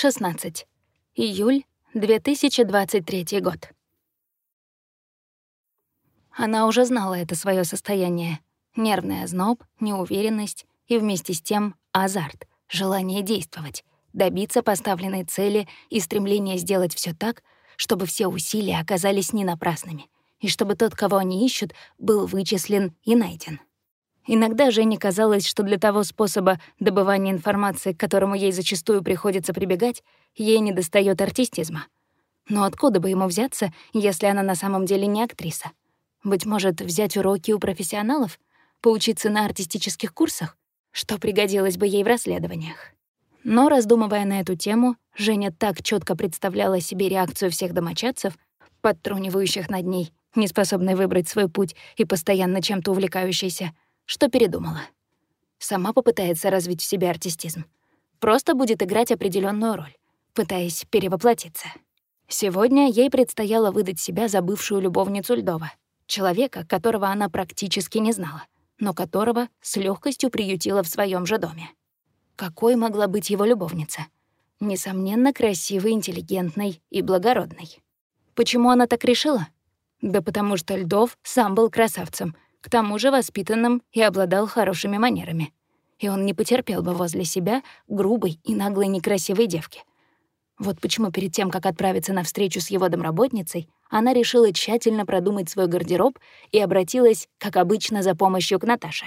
16. Июль 2023 год. Она уже знала это свое состояние. Нервный озноб, неуверенность и вместе с тем азарт, желание действовать, добиться поставленной цели и стремление сделать все так, чтобы все усилия оказались не напрасными, и чтобы тот, кого они ищут, был вычислен и найден. Иногда Жене казалось, что для того способа добывания информации, к которому ей зачастую приходится прибегать, ей недостаёт артистизма. Но откуда бы ему взяться, если она на самом деле не актриса? Быть может, взять уроки у профессионалов? Поучиться на артистических курсах? Что пригодилось бы ей в расследованиях? Но, раздумывая на эту тему, Женя так четко представляла себе реакцию всех домочадцев, подтрунивающих над ней, неспособной выбрать свой путь и постоянно чем-то увлекающейся, что передумала. Сама попытается развить в себе артистизм. Просто будет играть определенную роль, пытаясь перевоплотиться. Сегодня ей предстояло выдать себя за бывшую любовницу Льдова, человека, которого она практически не знала, но которого с легкостью приютила в своем же доме. Какой могла быть его любовница? Несомненно, красивой, интеллигентной и благородной. Почему она так решила? Да потому что Льдов сам был красавцем — к тому же воспитанным и обладал хорошими манерами. И он не потерпел бы возле себя грубой и наглой некрасивой девки. Вот почему перед тем, как отправиться на встречу с его домработницей, она решила тщательно продумать свой гардероб и обратилась, как обычно, за помощью к Наташе.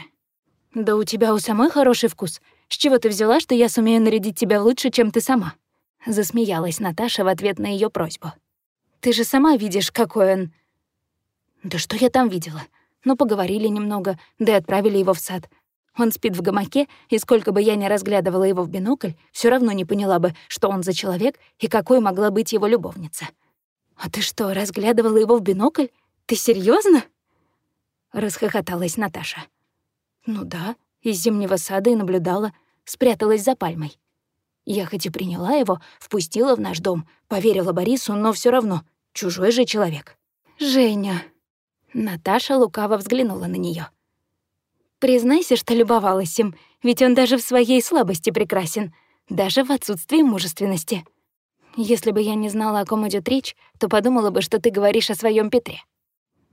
«Да у тебя у самой хороший вкус. С чего ты взяла, что я сумею нарядить тебя лучше, чем ты сама?» Засмеялась Наташа в ответ на ее просьбу. «Ты же сама видишь, какой он...» «Да что я там видела? Но поговорили немного, да и отправили его в сад. Он спит в гамаке, и сколько бы я ни разглядывала его в бинокль, все равно не поняла бы, что он за человек и какой могла быть его любовница. «А ты что, разглядывала его в бинокль? Ты серьезно? Расхохоталась Наташа. «Ну да, из зимнего сада и наблюдала, спряталась за пальмой. Я хоть и приняла его, впустила в наш дом, поверила Борису, но все равно чужой же человек». «Женя», Наташа лукаво взглянула на нее. «Признайся, что любовалась им, ведь он даже в своей слабости прекрасен, даже в отсутствии мужественности. Если бы я не знала, о ком идет речь, то подумала бы, что ты говоришь о своем Петре».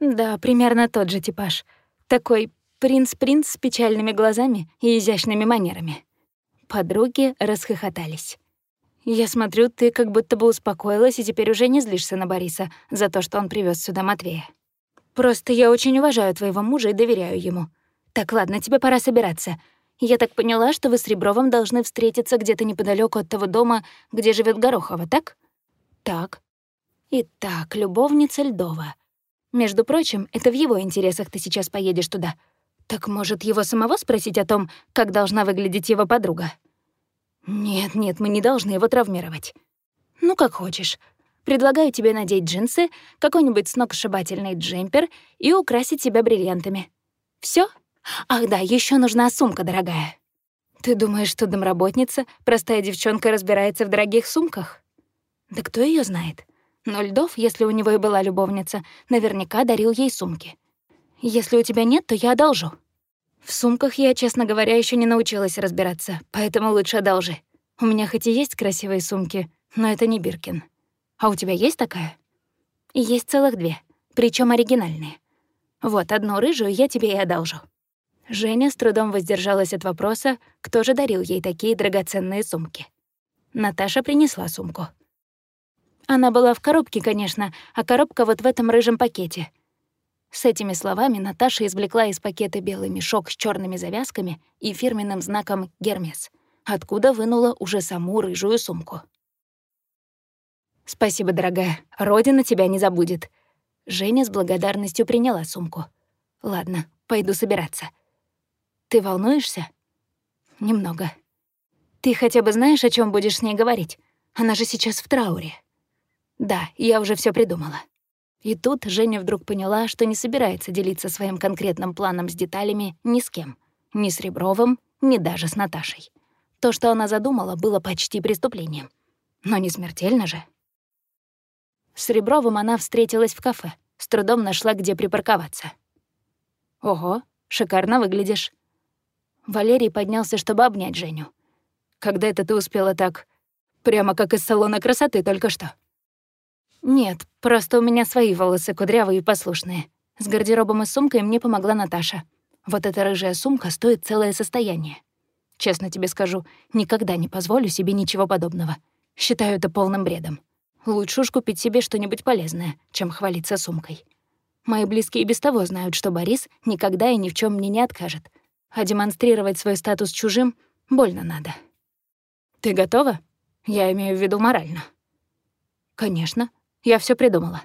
«Да, примерно тот же типаж. Такой принц-принц с печальными глазами и изящными манерами». Подруги расхохотались. «Я смотрю, ты как будто бы успокоилась и теперь уже не злишься на Бориса за то, что он привез сюда Матвея». Просто я очень уважаю твоего мужа и доверяю ему. Так, ладно, тебе пора собираться. Я так поняла, что вы с Ребровым должны встретиться где-то неподалеку от того дома, где живет Горохова, так? Так. Итак, любовница Льдова. Между прочим, это в его интересах ты сейчас поедешь туда. Так может, его самого спросить о том, как должна выглядеть его подруга? Нет, нет, мы не должны его травмировать. Ну, как хочешь. Предлагаю тебе надеть джинсы, какой-нибудь сногсшибательный джемпер и украсить себя бриллиантами. Все? Ах да, еще нужна сумка дорогая. Ты думаешь, что домработница, простая девчонка, разбирается в дорогих сумках? Да кто ее знает? Но Льдов, если у него и была любовница, наверняка дарил ей сумки. Если у тебя нет, то я одолжу. В сумках я, честно говоря, еще не научилась разбираться, поэтому лучше одолжи. У меня хоть и есть красивые сумки, но это не Биркин. А у тебя есть такая? Есть целых две, причем оригинальные. Вот, одну рыжую я тебе и одолжу. Женя с трудом воздержалась от вопроса, кто же дарил ей такие драгоценные сумки. Наташа принесла сумку. Она была в коробке, конечно, а коробка вот в этом рыжем пакете. С этими словами Наташа извлекла из пакета белый мешок с черными завязками и фирменным знаком «Гермес», откуда вынула уже саму рыжую сумку. «Спасибо, дорогая. Родина тебя не забудет». Женя с благодарностью приняла сумку. «Ладно, пойду собираться». «Ты волнуешься?» «Немного». «Ты хотя бы знаешь, о чем будешь с ней говорить? Она же сейчас в трауре». «Да, я уже все придумала». И тут Женя вдруг поняла, что не собирается делиться своим конкретным планом с деталями ни с кем. Ни с Ребровым, ни даже с Наташей. То, что она задумала, было почти преступлением. Но не смертельно же. С Ребровым она встретилась в кафе, с трудом нашла, где припарковаться. «Ого, шикарно выглядишь». Валерий поднялся, чтобы обнять Женю. «Когда это ты успела так Прямо как из салона красоты только что. Нет, просто у меня свои волосы кудрявые и послушные. С гардеробом и сумкой мне помогла Наташа. Вот эта рыжая сумка стоит целое состояние. Честно тебе скажу, никогда не позволю себе ничего подобного. Считаю это полным бредом. Лучше уж купить себе что-нибудь полезное, чем хвалиться сумкой. Мои близкие без того знают, что Борис никогда и ни в чем мне не откажет. А демонстрировать свой статус чужим больно надо. Ты готова? Я имею в виду морально. Конечно. Я все придумала.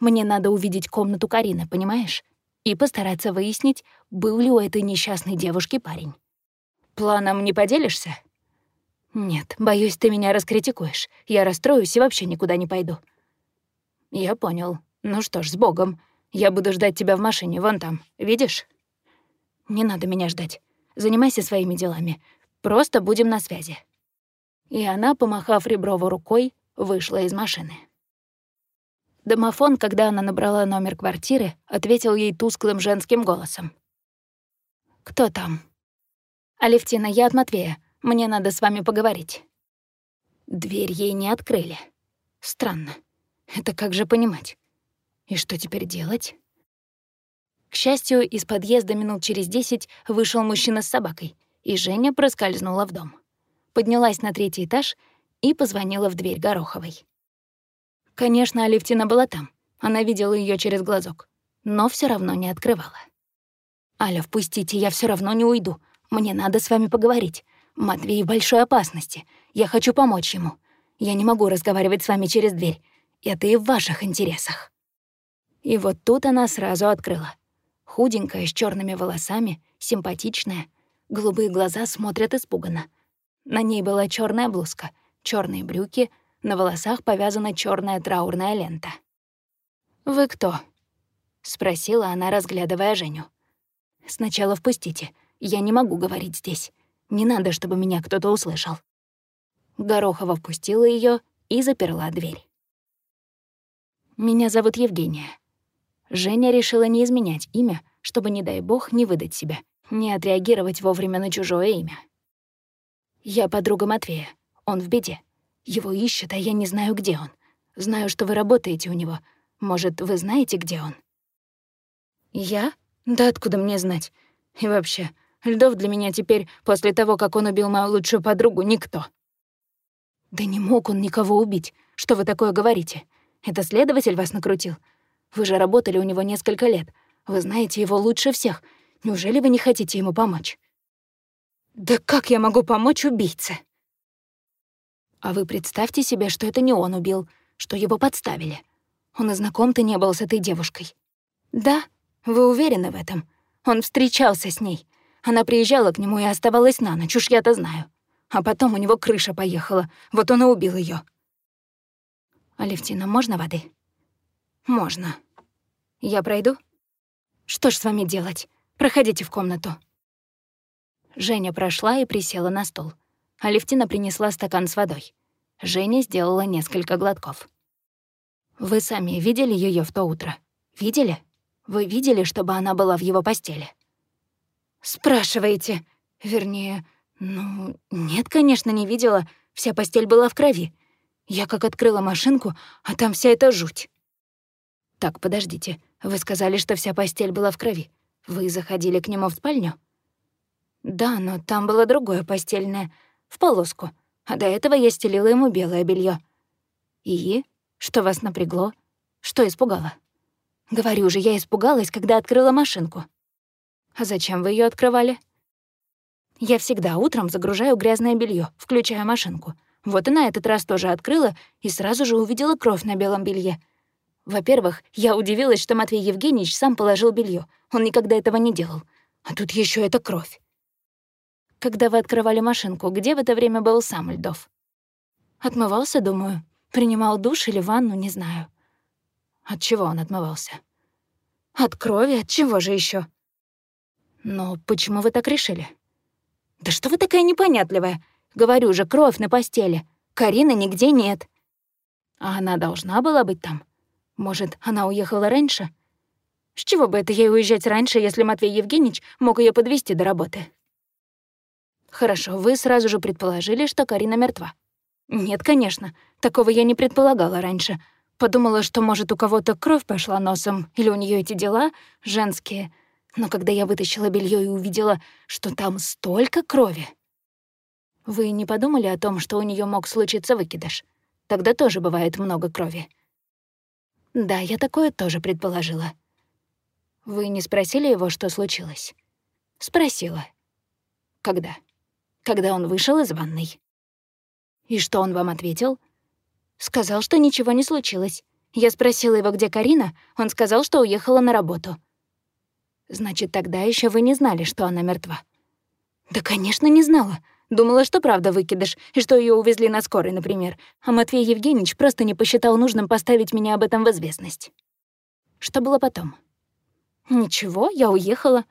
Мне надо увидеть комнату Карины, понимаешь? И постараться выяснить, был ли у этой несчастной девушки парень. Планом не поделишься? Нет, боюсь, ты меня раскритикуешь. Я расстроюсь и вообще никуда не пойду. Я понял. Ну что ж, с Богом. Я буду ждать тебя в машине, вон там. Видишь? Не надо меня ждать. Занимайся своими делами. Просто будем на связи. И она, помахав Реброву рукой, вышла из машины. Домофон, когда она набрала номер квартиры, ответил ей тусклым женским голосом. «Кто там?» «Алевтина, я от Матвея. Мне надо с вами поговорить». Дверь ей не открыли. Странно. Это как же понимать? И что теперь делать? К счастью, из подъезда минут через десять вышел мужчина с собакой, и Женя проскользнула в дом. Поднялась на третий этаж и позвонила в дверь Гороховой. Конечно, Алевтина была там. Она видела ее через глазок, но все равно не открывала. «Аля, впустите, я все равно не уйду. Мне надо с вами поговорить. Матвей в большой опасности. Я хочу помочь ему. Я не могу разговаривать с вами через дверь. Это и в ваших интересах». И вот тут она сразу открыла. Худенькая, с черными волосами, симпатичная. Голубые глаза смотрят испуганно. На ней была черная блузка, черные брюки — на волосах повязана черная траурная лента. «Вы кто?» — спросила она, разглядывая Женю. «Сначала впустите. Я не могу говорить здесь. Не надо, чтобы меня кто-то услышал». Горохова впустила ее и заперла дверь. «Меня зовут Евгения». Женя решила не изменять имя, чтобы, не дай бог, не выдать себя, не отреагировать вовремя на чужое имя. «Я подруга Матвея. Он в беде. Его ищут, а я не знаю, где он. Знаю, что вы работаете у него. Может, вы знаете, где он?» «Я? Да откуда мне знать? И вообще, Льдов для меня теперь, после того, как он убил мою лучшую подругу, никто». «Да не мог он никого убить. Что вы такое говорите? Это следователь вас накрутил? Вы же работали у него несколько лет. Вы знаете его лучше всех. Неужели вы не хотите ему помочь?» «Да как я могу помочь убийце?» А вы представьте себе, что это не он убил, что его подставили. Он и знаком-то не был с этой девушкой. Да, вы уверены в этом? Он встречался с ней. Она приезжала к нему и оставалась на ночь, уж я-то знаю. А потом у него крыша поехала, вот он и убил ее. «Алевтина, можно воды?» «Можно. Я пройду?» «Что ж с вами делать? Проходите в комнату». Женя прошла и присела на стол. Алевтина принесла стакан с водой. Женя сделала несколько глотков. «Вы сами видели ее в то утро? Видели? Вы видели, чтобы она была в его постели?» «Спрашиваете. Вернее, ну, нет, конечно, не видела. Вся постель была в крови. Я как открыла машинку, а там вся эта жуть». «Так, подождите. Вы сказали, что вся постель была в крови. Вы заходили к нему в спальню?» «Да, но там было другое постельное в полоску, а до этого я стелила ему белое белье. И? Что вас напрягло? Что испугало? Говорю же, я испугалась, когда открыла машинку. А зачем вы ее открывали? Я всегда утром загружаю грязное белье, включая машинку. Вот и на этот раз тоже открыла и сразу же увидела кровь на белом белье. Во-первых, я удивилась, что Матвей Евгеньевич сам положил белье. Он никогда этого не делал. А тут еще эта кровь. Когда вы открывали машинку, где в это время был сам Льдов? Отмывался, думаю. Принимал душ или ванну, не знаю. От чего он отмывался? От крови, от чего же еще? Но почему вы так решили? Да что вы такая непонятливая? Говорю же, кровь на постели. Карины нигде нет. А она должна была быть там. Может, она уехала раньше? С чего бы это ей уезжать раньше, если Матвей Евгеньевич мог ее подвести до работы? Хорошо, вы сразу же предположили, что Карина мертва. Нет, конечно. Такого я не предполагала раньше. Подумала, что, может, у кого-то кровь пошла носом, или у нее эти дела женские. Но когда я вытащила белье и увидела, что там столько крови... Вы не подумали о том, что у нее мог случиться выкидыш? Тогда тоже бывает много крови. Да, я такое тоже предположила. Вы не спросили его, что случилось? Спросила. Когда? Когда он вышел из ванной. И что он вам ответил? Сказал, что ничего не случилось. Я спросила его, где Карина, он сказал, что уехала на работу. Значит, тогда еще вы не знали, что она мертва. Да, конечно, не знала. Думала, что правда выкидыш, и что ее увезли на скорой, например. А Матвей Евгеньевич просто не посчитал нужным поставить меня об этом в известность. Что было потом? Ничего, я уехала.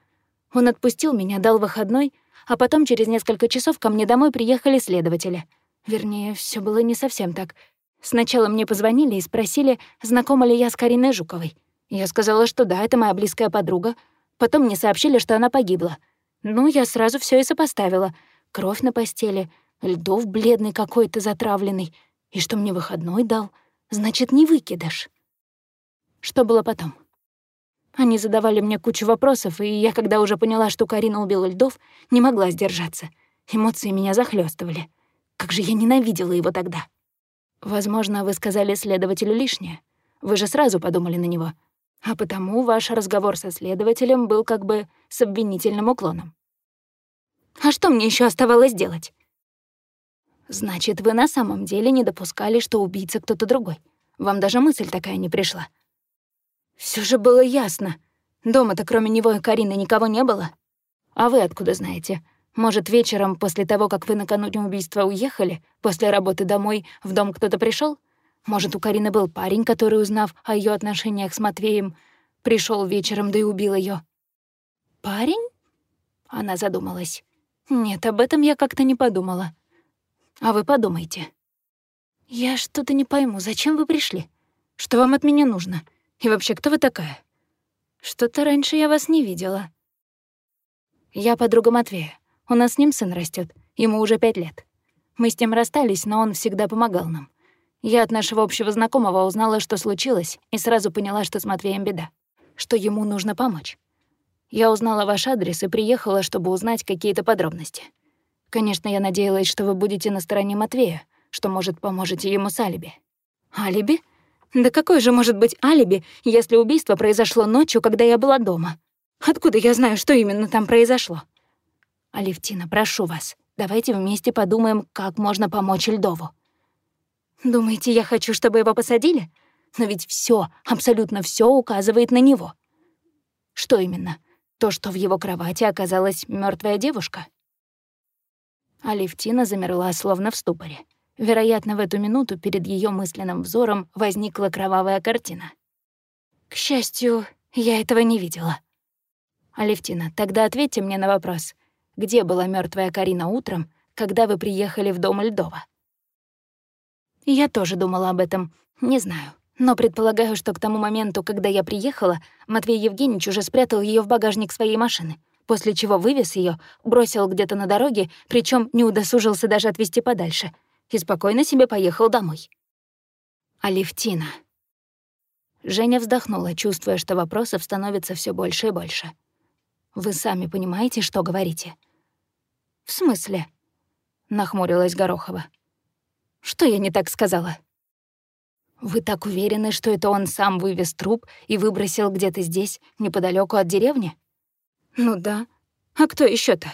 Он отпустил меня, дал выходной, а потом через несколько часов ко мне домой приехали следователи. Вернее, все было не совсем так. Сначала мне позвонили и спросили, знакома ли я с Кариной Жуковой. Я сказала, что да, это моя близкая подруга. Потом мне сообщили, что она погибла. Ну, я сразу все и сопоставила. Кровь на постели, льдов бледный какой-то затравленный. И что мне выходной дал. Значит, не выкидыш. Что было потом? Они задавали мне кучу вопросов, и я, когда уже поняла, что Карина убила льдов, не могла сдержаться. Эмоции меня захлестывали. Как же я ненавидела его тогда. Возможно, вы сказали следователю лишнее. Вы же сразу подумали на него. А потому ваш разговор со следователем был как бы с обвинительным уклоном. А что мне еще оставалось делать? Значит, вы на самом деле не допускали, что убийца кто-то другой. Вам даже мысль такая не пришла. Все же было ясно. Дома-то кроме него и Карины никого не было. А вы откуда знаете? Может, вечером, после того, как вы накануне убийства уехали, после работы домой, в дом кто-то пришел? Может, у Карины был парень, который, узнав о ее отношениях с Матвеем, пришел вечером, да и убил ее. Парень? Она задумалась. Нет, об этом я как-то не подумала. А вы подумайте. Я что-то не пойму, зачем вы пришли? Что вам от меня нужно? И вообще, кто вы такая? Что-то раньше я вас не видела. Я подруга Матвея. У нас с ним сын растет, ему уже пять лет. Мы с ним расстались, но он всегда помогал нам. Я от нашего общего знакомого узнала, что случилось, и сразу поняла, что с Матвеем беда, что ему нужно помочь. Я узнала ваш адрес и приехала, чтобы узнать какие-то подробности. Конечно, я надеялась, что вы будете на стороне Матвея, что, может, поможете ему с алиби. Алиби? Да какое же может быть алиби, если убийство произошло ночью, когда я была дома? Откуда я знаю, что именно там произошло? Алевтина, прошу вас, давайте вместе подумаем, как можно помочь Льдову. Думаете, я хочу, чтобы его посадили? Но ведь все, абсолютно все указывает на него. Что именно? То, что в его кровати оказалась мертвая девушка? Алевтина замерла, словно в ступоре. Вероятно, в эту минуту перед ее мысленным взором возникла кровавая картина. К счастью, я этого не видела. Алевтина, тогда ответьте мне на вопрос. Где была мертвая Карина утром, когда вы приехали в дом Льдова? Я тоже думала об этом. Не знаю. Но предполагаю, что к тому моменту, когда я приехала, Матвей Евгеньевич уже спрятал ее в багажник своей машины, после чего вывез ее, бросил где-то на дороге, причем не удосужился даже отвезти подальше — и спокойно себе поехал домой. Алевтина. Женя вздохнула, чувствуя, что вопросов становится все больше и больше. «Вы сами понимаете, что говорите?» «В смысле?» — нахмурилась Горохова. «Что я не так сказала?» «Вы так уверены, что это он сам вывез труп и выбросил где-то здесь, неподалеку от деревни?» «Ну да. А кто еще то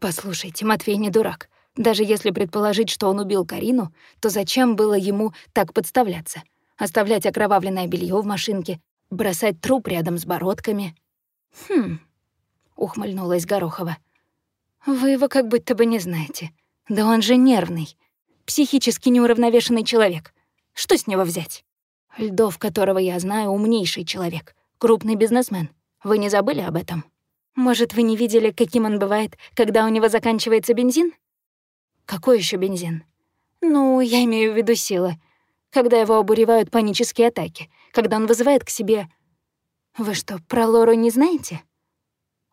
«Послушайте, Матвей не дурак. Даже если предположить, что он убил Карину, то зачем было ему так подставляться? Оставлять окровавленное белье в машинке, бросать труп рядом с бородками? Хм, ухмыльнулась Горохова. Вы его как будто бы не знаете. Да он же нервный, психически неуравновешенный человек. Что с него взять? Льдов, которого я знаю, умнейший человек, крупный бизнесмен. Вы не забыли об этом? Может, вы не видели, каким он бывает, когда у него заканчивается бензин? Какой еще бензин? Ну, я имею в виду силы. Когда его обуревают панические атаки, когда он вызывает к себе... Вы что, про Лору не знаете?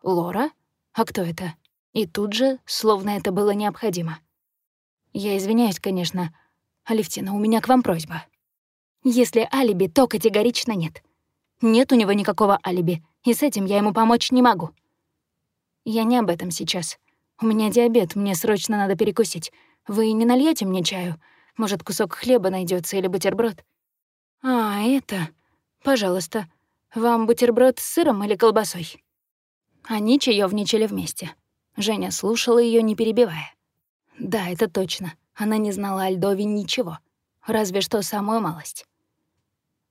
Лора? А кто это? И тут же, словно это было необходимо. Я извиняюсь, конечно. Алевтина, у меня к вам просьба. Если алиби, то категорично нет. Нет у него никакого алиби, и с этим я ему помочь не могу. Я не об этом сейчас. У меня диабет, мне срочно надо перекусить. Вы не нальете мне чаю? Может, кусок хлеба найдется или бутерброд? А, это... Пожалуйста. Вам бутерброд с сыром или колбасой? Они чаёвничали вместе. Женя слушала ее, не перебивая. Да, это точно. Она не знала о Льдове ничего. Разве что самую малость.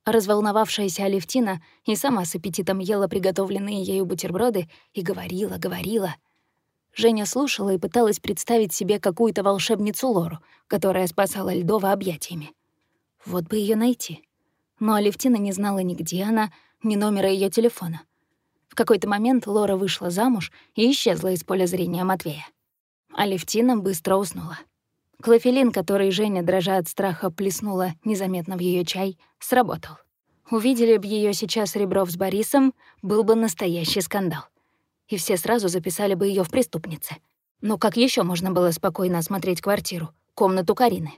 Разволновавшаяся Алевтина и сама с аппетитом ела приготовленные ею бутерброды и говорила, говорила. Женя слушала и пыталась представить себе какую-то волшебницу Лору, которая спасала Льдова объятиями. Вот бы ее найти. Но Алевтина не знала ни где она, ни номера ее телефона. В какой-то момент Лора вышла замуж и исчезла из поля зрения Матвея. Алевтина быстро уснула. Клофелин, который Женя, дрожа от страха, плеснула незаметно в ее чай, сработал. Увидели б ее сейчас Ребров с Борисом, был бы настоящий скандал. И все сразу записали бы ее в преступнице. Но как еще можно было спокойно осмотреть квартиру, комнату Карины?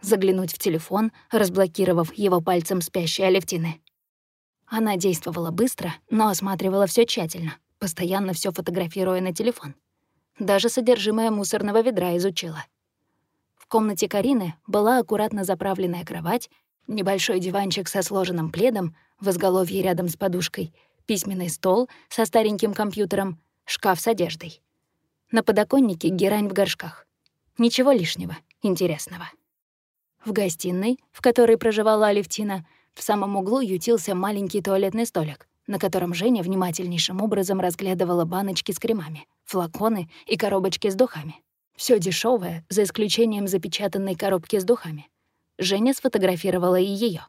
Заглянуть в телефон, разблокировав его пальцем спящей Алевтины. Она действовала быстро, но осматривала все тщательно, постоянно все фотографируя на телефон. Даже содержимое мусорного ведра изучила. В комнате Карины была аккуратно заправленная кровать, небольшой диванчик со сложенным пледом, в изголовье рядом с подушкой, письменный стол со стареньким компьютером, шкаф с одеждой. На подоконнике герань в горшках. Ничего лишнего, интересного. В гостиной, в которой проживала Алевтина, в самом углу ютился маленький туалетный столик, на котором Женя внимательнейшим образом разглядывала баночки с кремами, флаконы и коробочки с духами. Все дешевое, за исключением запечатанной коробки с духами. Женя сфотографировала и ее.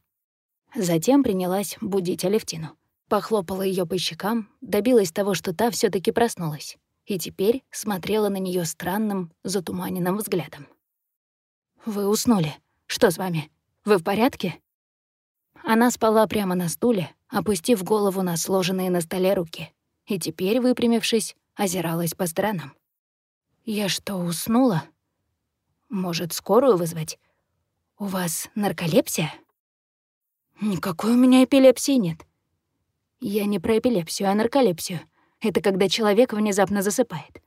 Затем принялась будить Алевтину. Похлопала ее по щекам, добилась того, что та все таки проснулась. И теперь смотрела на нее странным, затуманенным взглядом. «Вы уснули. Что с вами? Вы в порядке?» Она спала прямо на стуле, опустив голову на сложенные на столе руки, и теперь, выпрямившись, озиралась по сторонам. «Я что, уснула? Может, скорую вызвать? У вас нарколепсия?» «Никакой у меня эпилепсии нет». «Я не про эпилепсию, а нарколепсию. Это когда человек внезапно засыпает».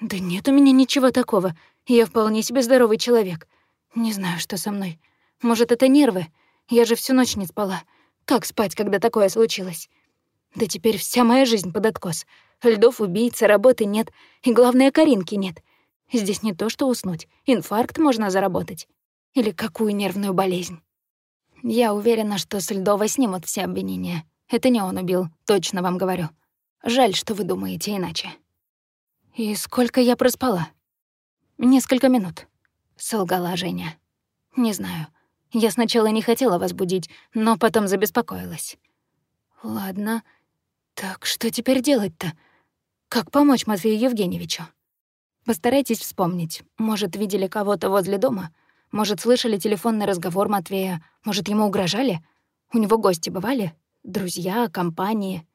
«Да нет у меня ничего такого. Я вполне себе здоровый человек. Не знаю, что со мной. Может, это нервы? Я же всю ночь не спала. Как спать, когда такое случилось? Да теперь вся моя жизнь под откос. Льдов убийца, работы нет. И главное, Каринки нет. Здесь не то что уснуть. Инфаркт можно заработать. Или какую нервную болезнь. Я уверена, что с Льдова снимут все обвинения. Это не он убил, точно вам говорю. Жаль, что вы думаете иначе. И сколько я проспала? Несколько минут, солгала Женя. Не знаю. Я сначала не хотела вас будить, но потом забеспокоилась. Ладно. Так что теперь делать-то? Как помочь Матвею Евгеньевичу? Постарайтесь вспомнить. Может, видели кого-то возле дома? Может, слышали телефонный разговор Матвея? Может, ему угрожали? У него гости бывали? Друзья, компании?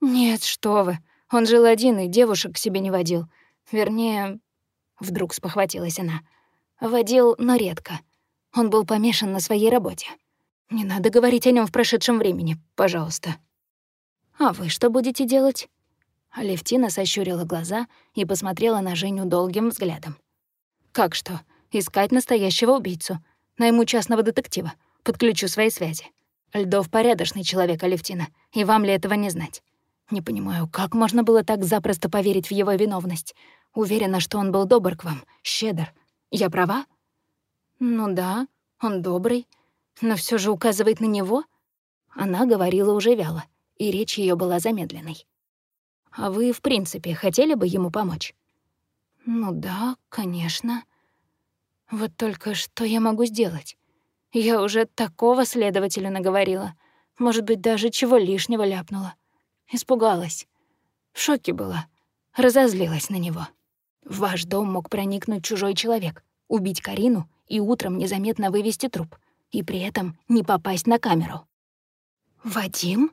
Нет, что вы. Он жил один и девушек к себе не водил. Вернее, вдруг спохватилась она. Водил, но редко. Он был помешан на своей работе. Не надо говорить о нем в прошедшем времени, пожалуйста. А вы что будете делать? Алевтина сощурила глаза и посмотрела на Женю долгим взглядом. «Как что? Искать настоящего убийцу. Найму частного детектива. Подключу свои связи. Льдов порядочный человек, Алевтина, и вам ли этого не знать? Не понимаю, как можно было так запросто поверить в его виновность? Уверена, что он был добр к вам, щедр. Я права? Ну да, он добрый. Но все же указывает на него? Она говорила уже вяло, и речь ее была замедленной. А вы, в принципе, хотели бы ему помочь? Ну да, конечно. Вот только что я могу сделать? Я уже такого следователю наговорила. Может быть, даже чего лишнего ляпнула. Испугалась. В шоке была. Разозлилась на него. В ваш дом мог проникнуть чужой человек, убить Карину и утром незаметно вывести труп, и при этом не попасть на камеру. «Вадим?»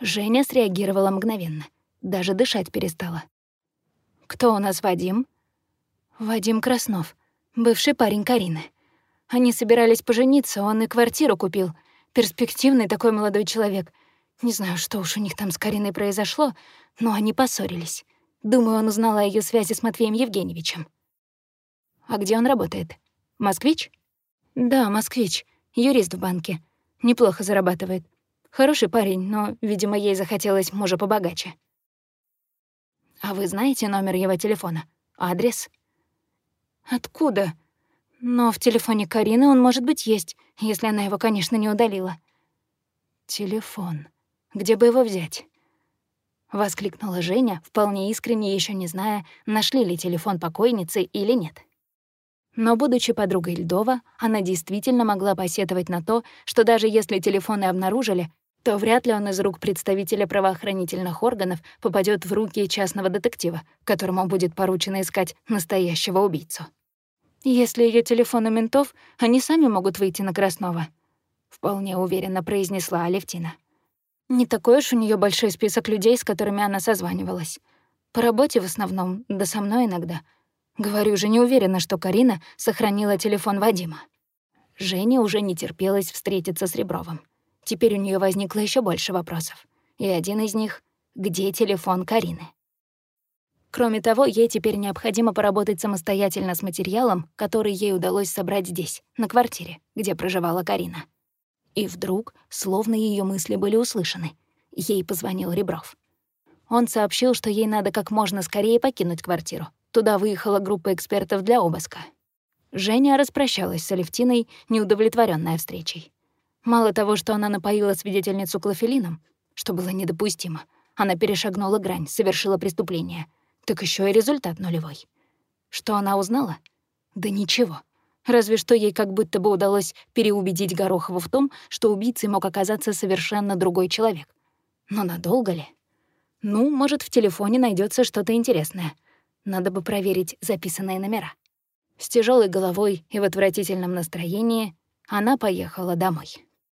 Женя среагировала мгновенно, даже дышать перестала. «Кто у нас Вадим?» «Вадим Краснов. Бывший парень Карины. Они собирались пожениться, он и квартиру купил. Перспективный такой молодой человек. Не знаю, что уж у них там с Кариной произошло, но они поссорились. Думаю, он узнал о ее связи с Матвеем Евгеньевичем. А где он работает? Москвич? Да, москвич. Юрист в банке. Неплохо зарабатывает. Хороший парень, но, видимо, ей захотелось мужа побогаче. А вы знаете номер его телефона? Адрес? Откуда? Но в телефоне Карины он, может быть, есть, если она его, конечно, не удалила. Телефон. Где бы его взять? Воскликнула Женя, вполне искренне, еще не зная, нашли ли телефон покойницы или нет. Но, будучи подругой Льдова, она действительно могла посетовать на то, что даже если телефоны обнаружили, то вряд ли он из рук представителя правоохранительных органов попадет в руки частного детектива, которому будет поручено искать настоящего убийцу. Если ее телефон у ментов, они сами могут выйти на Краснова, вполне уверенно произнесла Алевтина. Не такой уж у нее большой список людей, с которыми она созванивалась. По работе в основном, да со мной иногда. Говорю же, не уверена, что Карина сохранила телефон Вадима. Женя уже не терпелась встретиться с Ребровым. Теперь у нее возникло еще больше вопросов. И один из них — где телефон Карины? Кроме того, ей теперь необходимо поработать самостоятельно с материалом, который ей удалось собрать здесь, на квартире, где проживала Карина. И вдруг, словно ее мысли были услышаны, ей позвонил Ребров. Он сообщил, что ей надо как можно скорее покинуть квартиру. Туда выехала группа экспертов для обыска. Женя распрощалась с Алевтиной, неудовлетворенная встречей. Мало того, что она напоила свидетельницу клофелином, что было недопустимо, она перешагнула грань, совершила преступление — так еще и результат нулевой. Что она узнала? Да ничего. Разве что ей как будто бы удалось переубедить Горохову в том, что убийцей мог оказаться совершенно другой человек. Но надолго ли? Ну, может, в телефоне найдется что-то интересное. Надо бы проверить записанные номера. С тяжелой головой и в отвратительном настроении она поехала домой.